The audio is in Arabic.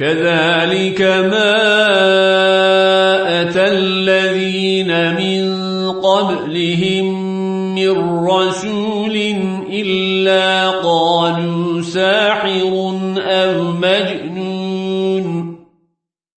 كذلك ما أتى الذين من قبلهم من رسول إلا قالوا ساحر أو مجنون.